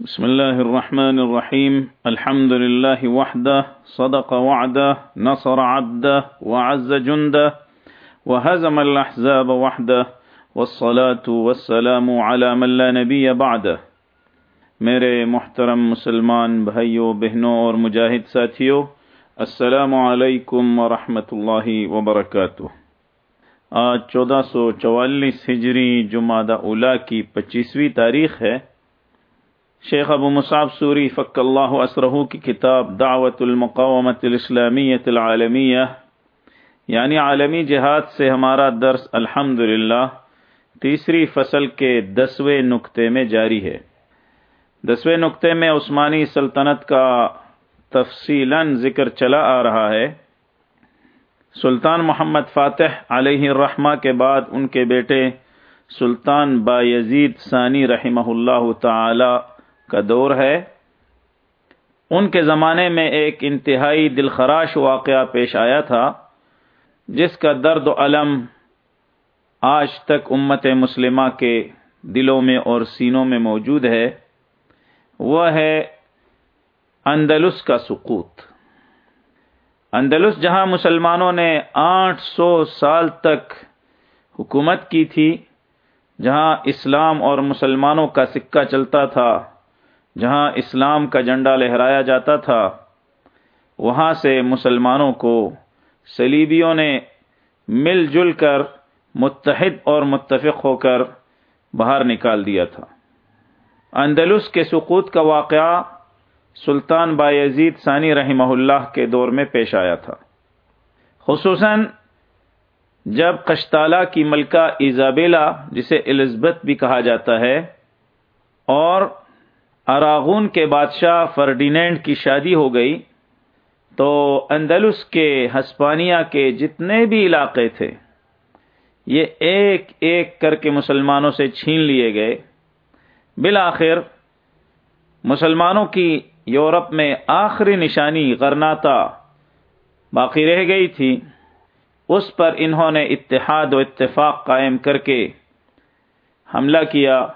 بسم الله الرحمن الرحيم. الحمد لله وحده، صدق وعده، نصر عبده، وعز جنده، وهزم الأحزاب وحده، والصلاة والسلام على من لا نبي بعده. میرے محترم مسلمان بھائیوں بہنوں اور مجاہد ساتھیوں السلام علیکم ورحمۃ اللہ وبرکاتہ. آج چودہ سو چوالیس ہجری جمعہ اولا کی پچیسویں تاریخ ہے۔ شیخ ابو مصعب سوری فق اللہ اسرہ کی کتاب دعوت المقامت الاسلامیت العالمیہ یعنی عالمی جہاد سے ہمارا درس الحمد تیسری فصل کے دسویں نقطے میں جاری ہے۔ دسویں نقطے میں عثمانی سلطنت کا تفصیلا ذکر چلا آ رہا ہے۔ سلطان محمد فاتح علیہ الرحمہ کے بعد ان کے بیٹے سلطان با یزید ثانی رحمہ اللہ تعالی کا دور ہے۔ ان کے زمانے میں ایک انتہائی دلخراش واقعہ پیش آیا تھا، جس کا درد و علم آج تک امت مسلمہ کے دلوں میں اور سینوں میں موجود ہے۔ وہ ہے اندلس کا سقوط۔ اندلس، جہاں مسلمانوں نے آٹھ سو سال تک حکومت کی تھی، جہاں اسلام اور مسلمانوں کا سکہ چلتا تھا۔ جہاں اسلام کا جھنڈا لہرایا جاتا تھا، وہاں سے مسلمانوں کو سلیبیوں نے مل جل کر متحد اور متفق ہو کر باہر نکال دیا تھا۔ اندلس کے سقوط کا واقعہ سلطان بایزید ثانی رحمہ اللہ کے دور میں پیش آیا تھا۔ خصوصاً جب کشتالہ کی ملکہ ایزابیلا، جسے الزبت بھی کہا جاتا ہے، اور اراغون کے بادشاہ فرڈینینڈ کی شادی ہو گئی تو اندلس کے ہسپانیہ کے جتنے بھی علاقے تھے، یہ ایک ایک کر کے مسلمانوں سے چھین لیے گئے۔ بالآخر، مسلمانوں کی یورپ میں آخری نشانی غرناتا باقی رہ گئی تھی۔ اس پر انہوں نے اتحاد و اتفاق قائم کر کے حملہ کیا۔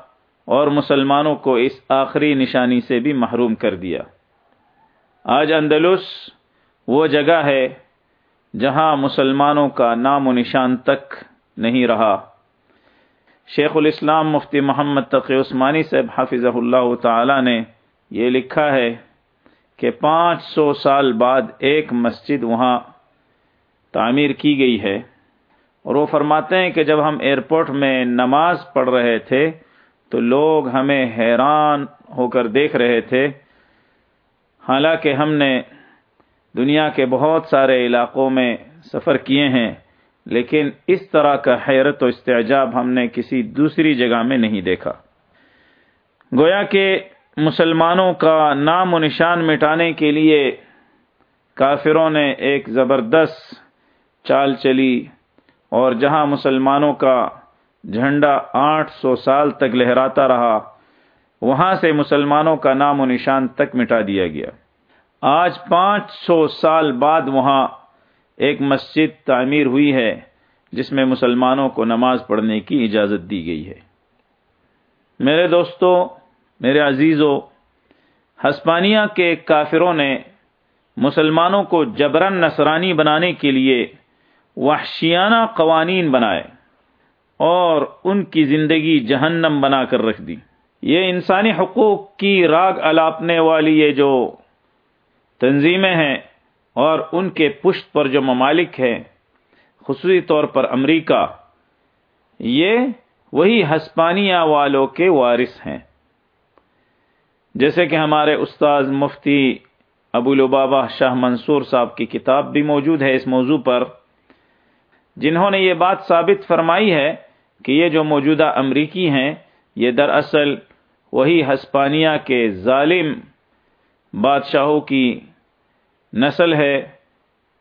اور مسلمانوں کو اس آخری نشانی سے بھی محروم کر دیا۔ آج اندلس وہ جگہ ہے جہاں مسلمانوں کا نام و نشان تک نہیں رہا۔ شیخ الاسلام مفتی محمد تقی عثمانی صاحب حافظ اللہ تعالی نے یہ لکھا ہے کہ پانچ سو سال بعد ایک مسجد وہاں تعمیر کی گئی ہے اور وہ فرماتے ہیں کہ جب ہم ایئرپورٹ میں نماز پڑھ رہے تھے تو لوگ ہمیں حیران ہو کر دیکھ رہے تھے۔ حالانکہ ہم نے دنیا کے بہت سارے علاقوں میں سفر کیے ہیں، لیکن اس طرح کا حیرت و استعجاب ہم نے کسی دوسری جگہ میں نہیں دیکھا۔ گویا کہ مسلمانوں کا نام و نشان مٹانے کے لیے کافروں نے ایک زبردست چال چلی اور جہاں مسلمانوں کا جھنڈا آٹھ سو سال تک لہراتا رہا۔ وہاں سے مسلمانوں کا نام و نشان تک مٹا دیا گیا۔ آج پانچ سو سال بعد وہاں ایک مسجد تعمیر ہوئی ہے، جس میں مسلمانوں کو نماز پڑھنے کی اجازت دی گئی ہے۔ میرے دوستو، میرے عزیزوں ہسپانیہ کے کافروں نے مسلمانوں کو جبرن نصرانی بنانے کے لیے وحشیانہ قوانین بنائے۔ اور ان کی زندگی جہنم بنا کر رکھ دی۔ یہ انسانی حقوق کی راگ الاپنے والی یہ جو تنظیمیں ہیں اور ان کے پشت پر جو ممالک ہیں، خصوصی طور پر امریکہ، یہ وہی ہسپانیہ والوں کے وارث ہیں۔ جیسے کہ ہمارے استاذ مفتی ابو البابا شاہ منصور صاحب کی کتاب بھی موجود ہے اس موضوع پر، جنہوں نے یہ بات ثابت فرمائی ہے کہ یہ جو موجودہ امریکی ہیں، یہ دراصل وہی ہسپانیہ کے ظالم بادشاہوں کی نسل ہے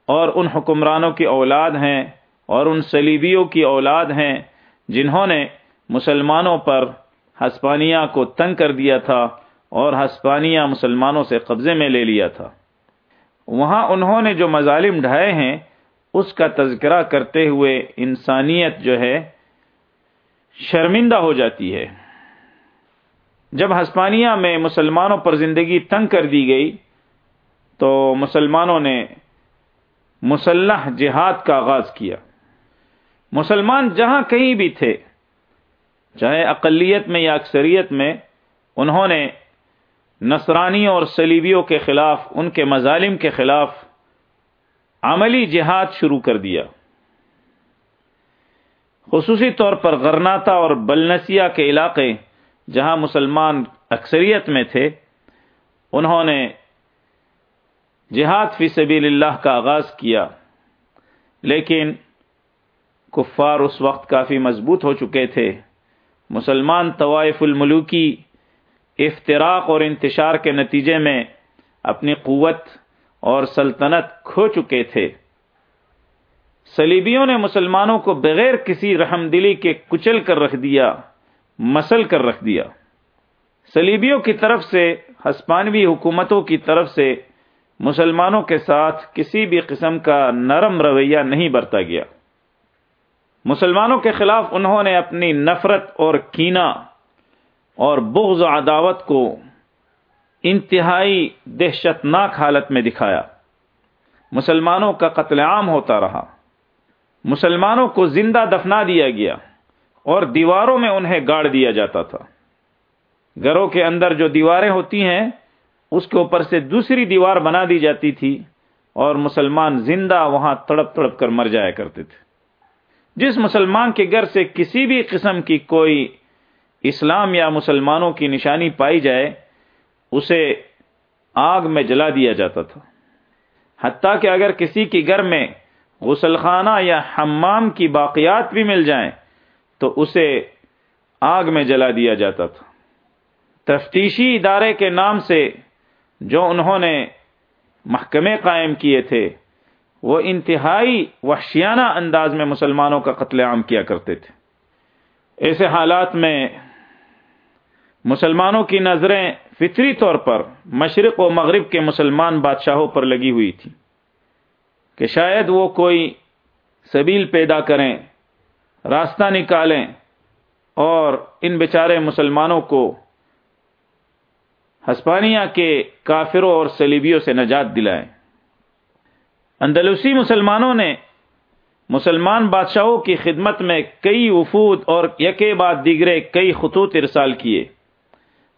اور ان حکمرانوں کی اولاد ہیں اور ان سلیبیوں کی اولاد ہیں جنہوں نے مسلمانوں پر ہسپانیہ کو تنگ کر دیا تھا اور ہسپانیہ مسلمانوں سے قبضے میں لے لیا تھا۔ وہاں انہوں نے جو مظالم ڈھائے ہیں، اس کا تذکرہ کرتے ہوئے انسانیت جو ہے شرمندہ ہو جاتی ہے۔ جب ہسپانیہ میں مسلمانوں پر زندگی تنگ کر دی گئی، تو مسلمانوں نے مسلح جہاد کا آغاز کیا۔ مسلمان جہاں کہیں بھی تھے، چاہے اقلیت میں یا اکثریت میں، انہوں نے نصرانی اور سلیبیوں کے خلاف، ان کے مظالم کے خلاف عملی جہاد شروع کر دیا۔ خصوصی طور پر غرناتا اور بلنسیا کے علاقے جہاں مسلمان اکثریت میں تھے، انہوں نے جہاد فی سبیل اللہ کا آغاز کیا، لیکن کفار اس وقت کافی مضبوط ہو چکے تھے۔ مسلمان طوائف الملوکی افتراق اور انتشار کے نتیجے میں اپنی قوت اور سلطنت کھو چکے تھے۔ سلیبیوں نے مسلمانوں کو بغیر کسی رحم دلی کے کچل کر رکھ دیا، مسل کر رکھ دیا۔ سلیبیوں کی طرف سے، ہسپانوی حکومتوں کی طرف سے مسلمانوں کے ساتھ کسی بھی قسم کا نرم رویہ نہیں برتا گیا۔ مسلمانوں کے خلاف انہوں نے اپنی نفرت اور کینا اور بغض و عداوت کو انتہائی دہشت ناک حالت میں دکھایا۔ مسلمانوں کا قتل عام ہوتا رہا۔ مسلمانوں کو زندہ دفنا دیا گیا اور دیواروں میں انہیں گاڑ دیا جاتا تھا۔ گھروں کے اندر جو دیواریں ہوتی ہیں، اس کے اوپر سے دوسری دیوار بنا دی جاتی تھی اور مسلمان زندہ وہاں تڑپ تڑپ کر مر جایا کرتے تھے۔ جس مسلمان کے گھر سے کسی بھی قسم کی کوئی اسلام یا مسلمانوں کی نشانی پائی جائے، اسے آگ میں جلا دیا جاتا تھا۔ حتیٰ کہ اگر کسی کے گھر میں غسل خانہ یا حمام کی باقیات بھی مل جائیں تو اسے آگ میں جلا دیا جاتا تھا۔ تفتیشی ادارے کے نام سے جو انہوں نے محکمے قائم کیے تھے، وہ انتہائی وحشیانہ انداز میں مسلمانوں کا قتل عام کیا کرتے تھے۔ ایسے حالات میں مسلمانوں کی نظریں فطری طور پر مشرق و مغرب کے مسلمان بادشاہوں پر لگی ہوئی تھی کہ شاید وہ کوئی سبیل پیدا کریں، راستہ نکالیں اور ان بیچارے مسلمانوں کو ہسپانیہ کے کافروں اور سلیبیوں سے نجات دلائیں۔ اندلوسی مسلمانوں نے مسلمان بادشاہوں کی خدمت میں کئی وفود اور یکے بعد دیگرے کئی خطوط ارسال کیے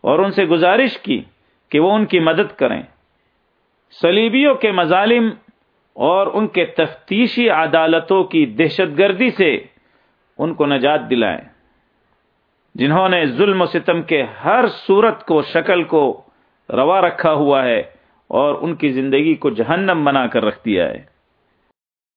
اور ان سے گزارش کی کہ وہ ان کی مدد کریں۔ سلیبیوں کے مظالم اور ان کے تفتیشی عدالتوں کی دہشت گردی سے ان کو نجات دلائیں۔ جنہوں نے ظلم و ستم کے ہر صورت کو، شکل کو روا رکھا ہوا ہے اور ان کی زندگی کو جہنم بنا کر رکھ دیا ہے۔